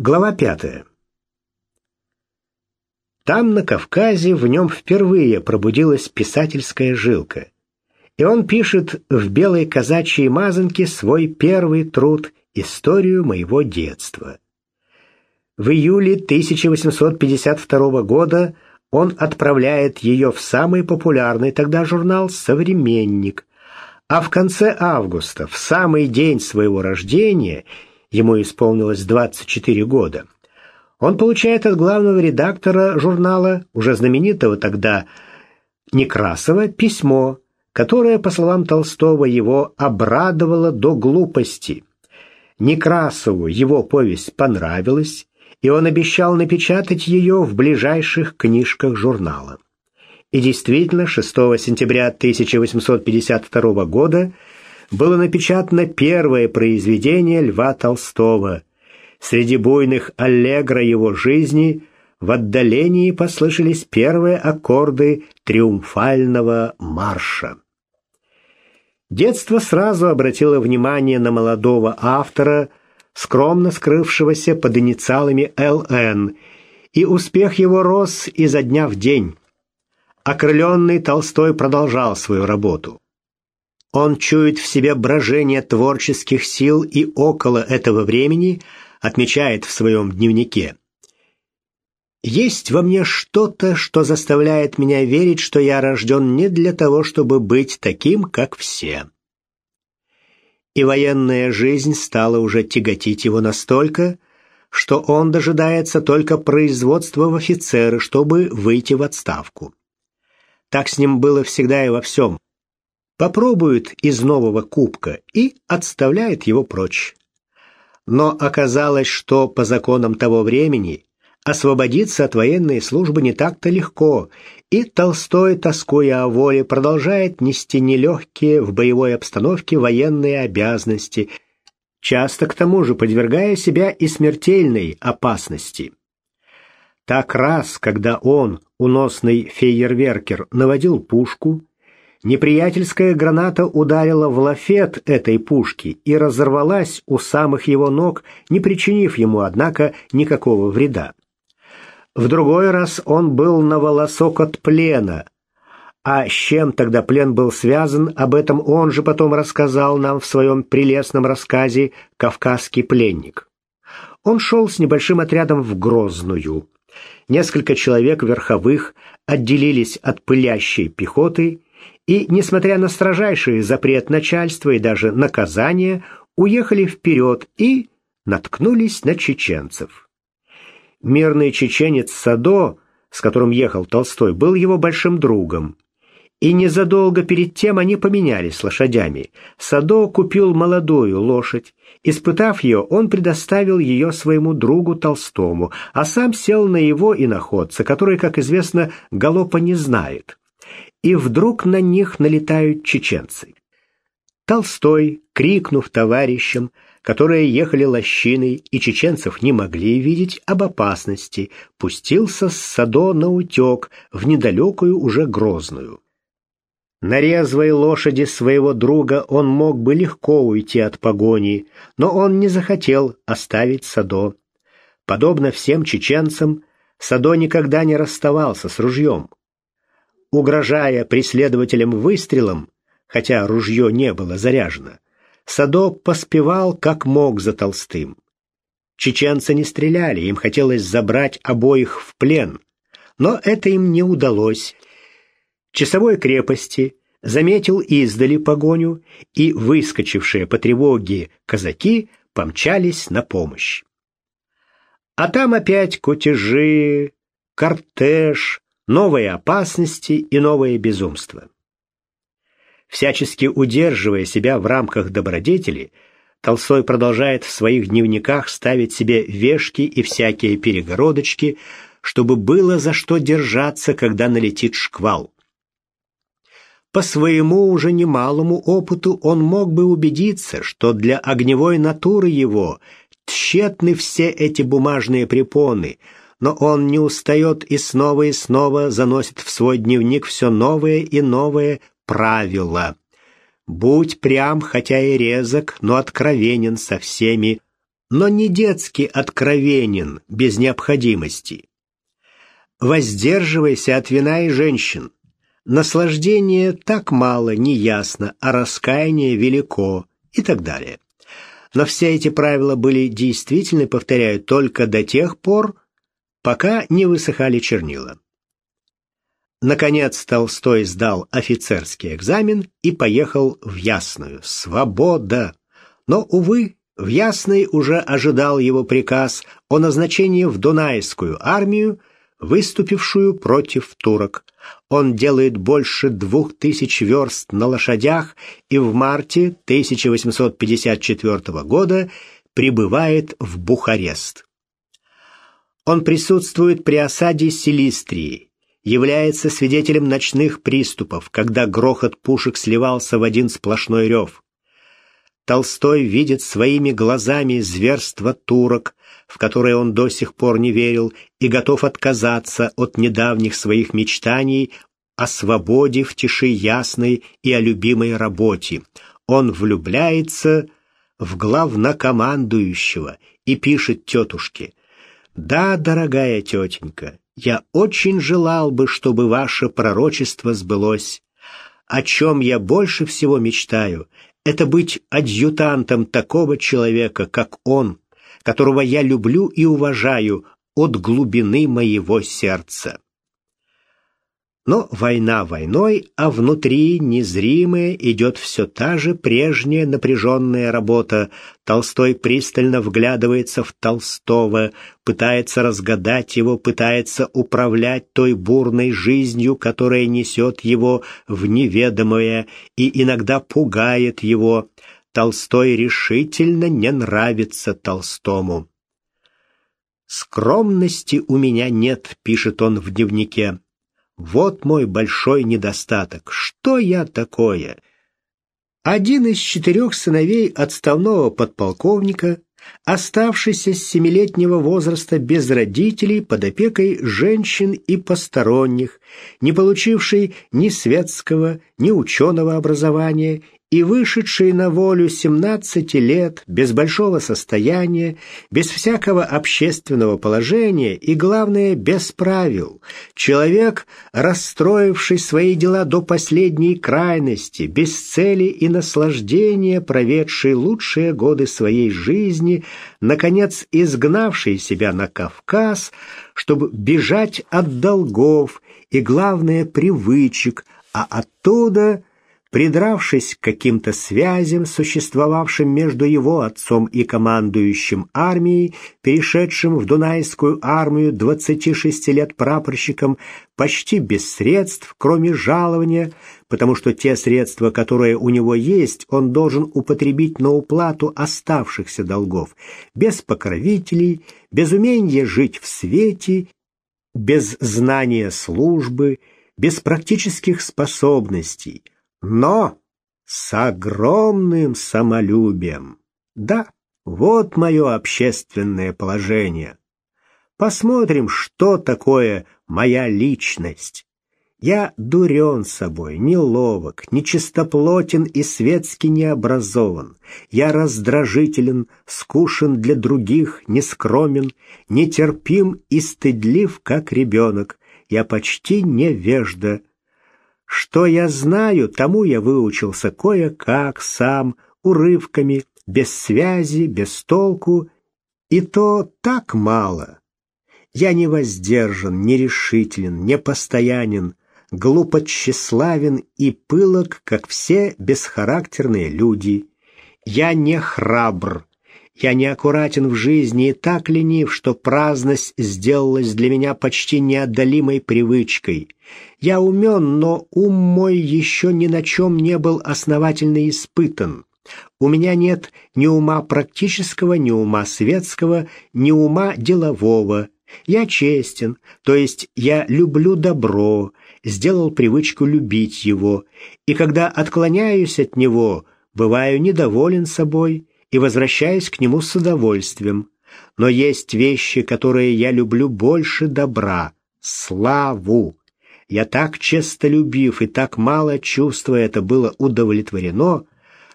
Глава пятая. Там, на Кавказе, в нем впервые пробудилась писательская жилка. И он пишет в белой казачьей мазанке свой первый труд «Историю моего детства». В июле 1852 года он отправляет ее в самый популярный тогда журнал «Современник», а в конце августа, в самый день своего рождения – ему исполнилось 24 года, он получает от главного редактора журнала, уже знаменитого тогда Некрасова, письмо, которое, по словам Толстого, его обрадовало до глупости. Некрасову его повесть понравилась, и он обещал напечатать ее в ближайших книжках журнала. И действительно, 6 сентября 1852 года было напечатано первое произведение Льва Толстого. Среди буйных аллегро его жизни в отдалении послышались первые аккорды триумфального марша. Детство сразу обратило внимание на молодого автора, скромно скрывшегося под инициалами ЛН, и успех его рос изо дня в день. Окрыленный Толстой продолжал свою работу. Он чует в себе брожение творческих сил и около этого времени отмечает в своем дневнике. «Есть во мне что-то, что заставляет меня верить, что я рожден не для того, чтобы быть таким, как все». И военная жизнь стала уже тяготить его настолько, что он дожидается только производства в офицеры, чтобы выйти в отставку. Так с ним было всегда и во всем попробует из нового кубка и отставляет его прочь. Но оказалось, что по законам того времени освободиться от военной службы не так-то легко, и Толстой, тоскуя о воле, продолжает нести нелегкие в боевой обстановке военные обязанности, часто к тому же подвергая себя и смертельной опасности. Так раз, когда он, уносный фейерверкер, наводил пушку, Неприятельская граната ударила в лафет этой пушки и разорвалась у самых его ног, не причинив ему, однако, никакого вреда. В другой раз он был на волосок от плена. А с чем тогда плен был связан, об этом он же потом рассказал нам в своем прелестном рассказе «Кавказский пленник». Он шел с небольшим отрядом в Грозную. Несколько человек верховых отделились от пылящей пехоты и, несмотря на строжайший запрет начальства и даже наказание, уехали вперед и наткнулись на чеченцев. Мирный чеченец Садо, с которым ехал Толстой, был его большим другом. И незадолго перед тем они поменялись лошадями. Садо купил молодую лошадь. Испытав ее, он предоставил ее своему другу Толстому, а сам сел на его иноходца, который, как известно, галопа не знает и вдруг на них налетают чеченцы. Толстой, крикнув товарищам, которые ехали лощиной и чеченцев не могли видеть об опасности, пустился с Садо на утек в недалекую уже Грозную. На резвой лошади своего друга он мог бы легко уйти от погони, но он не захотел оставить Садо. Подобно всем чеченцам, Садо никогда не расставался с ружьем угрожая преследователям выстрелом, хотя ружье не было заряжено, Садок поспевал как мог за Толстым. Чеченцы не стреляли, им хотелось забрать обоих в плен, но это им не удалось. Часовой крепости заметил издали погоню, и выскочившие по тревоге казаки помчались на помощь. А там опять кутежи, кортеж, новые опасности и новые безумства. Всячески удерживая себя в рамках добродетели, Толстой продолжает в своих дневниках ставить себе вешки и всякие перегородочки, чтобы было за что держаться, когда налетит шквал. По своему уже немалому опыту он мог бы убедиться, что для огневой натуры его тщетны все эти бумажные препоны – но он не устает и снова и снова заносит в свой дневник все новые и новые правила. Будь прям, хотя и резок, но откровенен со всеми. но не детски откровенен без необходимости. Воздерживайся от вина и женщин. Наслаждение так мало, неясно, а раскаяние велико и так далее. Но все эти правила были действительны, повторяю, только до тех пор, пока не высыхали чернила. Наконец Толстой сдал офицерский экзамен и поехал в Ясную. Свобода! Но, увы, в Ясной уже ожидал его приказ о назначении в Дунайскую армию, выступившую против турок. Он делает больше двух тысяч верст на лошадях и в марте 1854 года прибывает в Бухарест. Он присутствует при осаде Силистрии, является свидетелем ночных приступов, когда грохот пушек сливался в один сплошной рев. Толстой видит своими глазами зверство турок, в которые он до сих пор не верил, и готов отказаться от недавних своих мечтаний о свободе в тиши ясной и о любимой работе. Он влюбляется в главнокомандующего и пишет тетушке «Да, дорогая тетенька, я очень желал бы, чтобы ваше пророчество сбылось. О чем я больше всего мечтаю, это быть адъютантом такого человека, как он, которого я люблю и уважаю от глубины моего сердца. Но война войной, а внутри незримая идет все та же прежняя напряженная работа. Толстой пристально вглядывается в Толстого, пытается разгадать его, пытается управлять той бурной жизнью, которая несет его в неведомое и иногда пугает его. Толстой решительно не нравится Толстому. «Скромности у меня нет», — пишет он в дневнике. Вот мой большой недостаток. Что я такое? Один из четырех сыновей отставного подполковника, оставшийся с семилетнего возраста без родителей под опекой женщин и посторонних, не получивший ни светского, ни ученого образования и вышедший на волю 17 лет, без большого состояния, без всякого общественного положения и, главное, без правил, человек, расстроивший свои дела до последней крайности, без цели и наслаждения, проведший лучшие годы своей жизни, наконец изгнавший себя на Кавказ, чтобы бежать от долгов и, главное, привычек, а оттуда – Придравшись к каким-то связям, существовавшим между его отцом и командующим армией, перешедшим в Дунайскую армию 26 лет прапорщиком, почти без средств, кроме жалования, потому что те средства, которые у него есть, он должен употребить на уплату оставшихся долгов, без покровителей, без умения жить в свете, без знания службы, без практических способностей – но с огромным самолюбием. Да, вот мое общественное положение. Посмотрим, что такое моя личность. Я дурен собой, неловок, нечистоплотен и светски необразован. Я раздражителен, скушен для других, нескромен, нетерпим и стыдлив, как ребенок. Я почти невежда, что я знаю, тому я выучился кое-как сам, урывками, без связи, без толку, и то так мало. Я не воздержан, нерешителен, непостоянен, глупо тщеславен и пылок, как все бесхарактерные люди. Я не храбр, я неаккуратен в жизни и так ленив, что праздность сделалась для меня почти неотдалимой привычкой. Я умен, но ум мой еще ни на чем не был основательно испытан. У меня нет ни ума практического, ни ума светского, ни ума делового. Я честен, то есть я люблю добро, сделал привычку любить его, и когда отклоняюсь от него, бываю недоволен собой, и возвращаюсь к нему с удовольствием. Но есть вещи, которые я люблю больше добра — славу. Я так честолюбив и так мало чувства это было удовлетворено,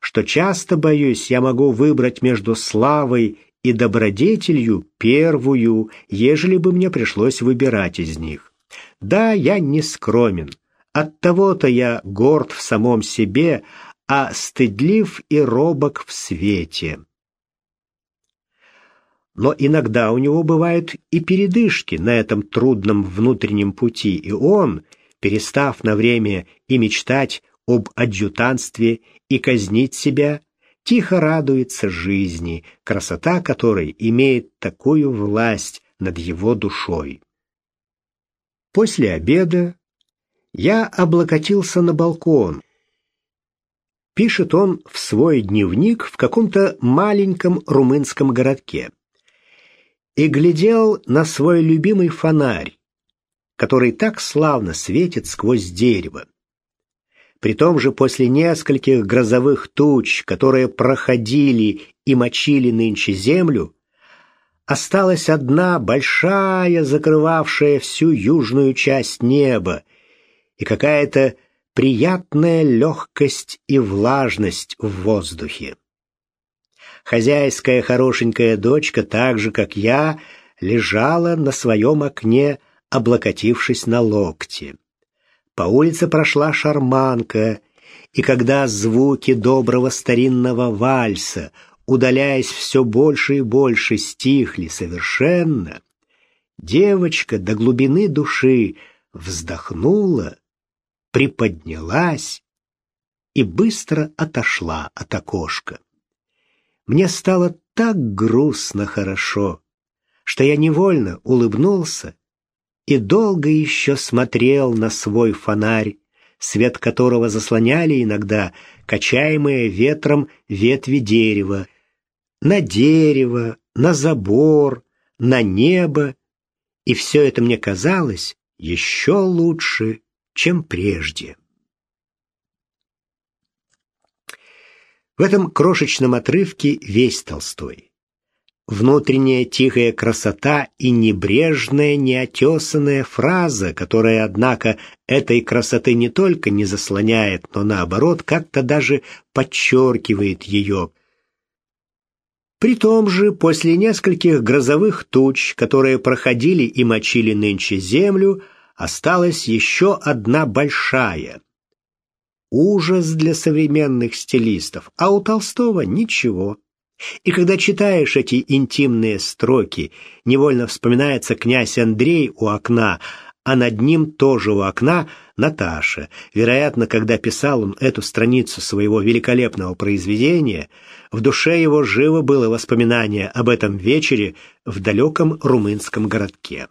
что часто, боюсь, я могу выбрать между славой и добродетелью первую, ежели бы мне пришлось выбирать из них. Да, я не скромен. От того-то я горд в самом себе, а стыдлив и робок в свете. Но иногда у него бывают и передышки на этом трудном внутреннем пути, и он, перестав на время и мечтать об адъютантстве и казнить себя, тихо радуется жизни, красота которой имеет такую власть над его душой. После обеда я облокотился на балкон. Пишет он в свой дневник в каком-то маленьком румынском городке. И глядел на свой любимый фонарь, который так славно светит сквозь дерево. При том же после нескольких грозовых туч, которые проходили и мочили нынче землю, осталась одна большая, закрывавшая всю южную часть неба, и какая-то приятная легкость и влажность в воздухе. Хозяйская хорошенькая дочка, так же, как я, лежала на своем окне, облокотившись на локти. По улице прошла шарманка, и когда звуки доброго старинного вальса, удаляясь все больше и больше, стихли совершенно, девочка до глубины души вздохнула приподнялась и быстро отошла от окошка. Мне стало так грустно хорошо, что я невольно улыбнулся и долго еще смотрел на свой фонарь, свет которого заслоняли иногда качаемые ветром ветви дерева, на дерево, на забор, на небо, и все это мне казалось еще лучше чем прежде. В этом крошечном отрывке весь Толстой. Внутренняя тихая красота и небрежная, неотесанная фраза, которая, однако, этой красоты не только не заслоняет, но, наоборот, как-то даже подчеркивает ее. При том же, после нескольких грозовых туч, которые проходили и мочили нынче землю, осталась еще одна большая. Ужас для современных стилистов, а у Толстого ничего. И когда читаешь эти интимные строки, невольно вспоминается князь Андрей у окна, а над ним тоже у окна Наташа. Вероятно, когда писал он эту страницу своего великолепного произведения, в душе его живо было воспоминание об этом вечере в далеком румынском городке.